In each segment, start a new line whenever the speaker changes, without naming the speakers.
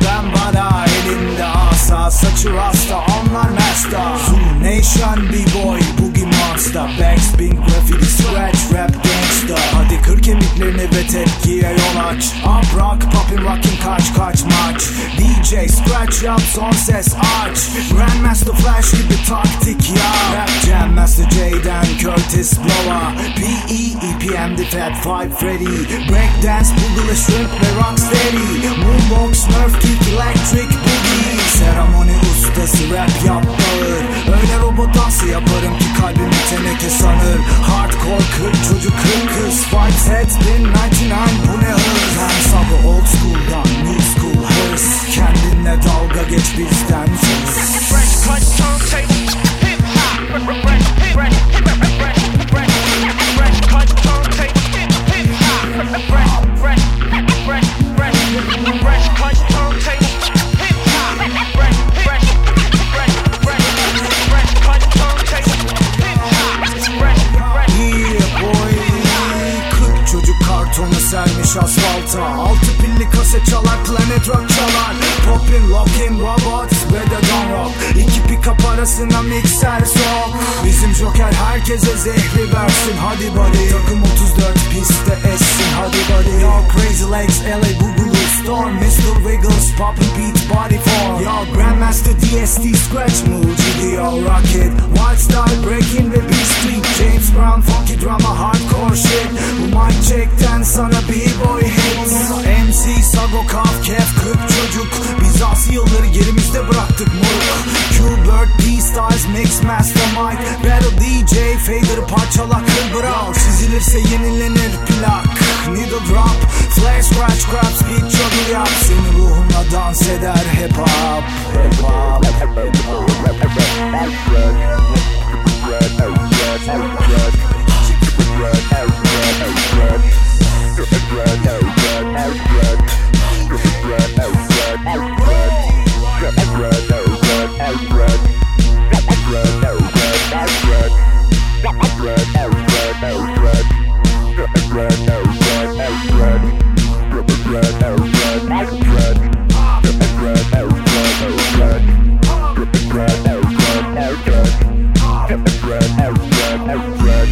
Ben bana Elinde asa saçı rasta onlar mesta. Zulu Nation B-boy boogie monster Backspin graffiti scratch rap gangsta. Hadi kır kemiklerini ve tepkiye yol aç. Up rock poppin rockin kaç kaç maç. DJ scratch yap son ses aç. Grandmaster Flash gibi taktik ya. Rap Jam Master J'den Curtis Blower P.E. EPM The Fat Five Freddy. Breakdance Boogaloo Shrimp ve Rocksteady Moonbox Nerf Kick Electric Boogie. Seremoni ustası rap yap bağır Öyle robot dansı yaparım ki kalbimi teneke sanır. Hardcore kırk asfalta. Altı pilli kaset çalar Planet Rock çalar. Poppin, lockin, robots ve de Don Rock. İki pick-up arasına mikser sok Bizim Joker herkese zehri versin. Hadi buddy. Takım 34 pistte essin. Hadi buddy. Yo Crazy Legs LA Boogaloo Storm Mr. Wiggles Poppin' beat body form Yo Grandmaster DST Scratch Mood Gidiyor Rocket Wild Style D-Styles Mix Master Mike Battle DJ Fader parçala kır bırak. Çizilirse yenilenir plak. Needle drop Flash scratch scraps Beat juggle yap. Senin ruhunla dans eder hip hop Hip hop Hip hop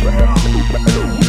Yeah.